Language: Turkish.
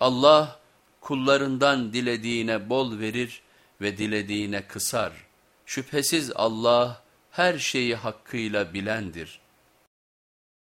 Allah kullarından dilediğine bol verir ve dilediğine kısar. Şüphesiz Allah her şeyi hakkıyla bilendir.''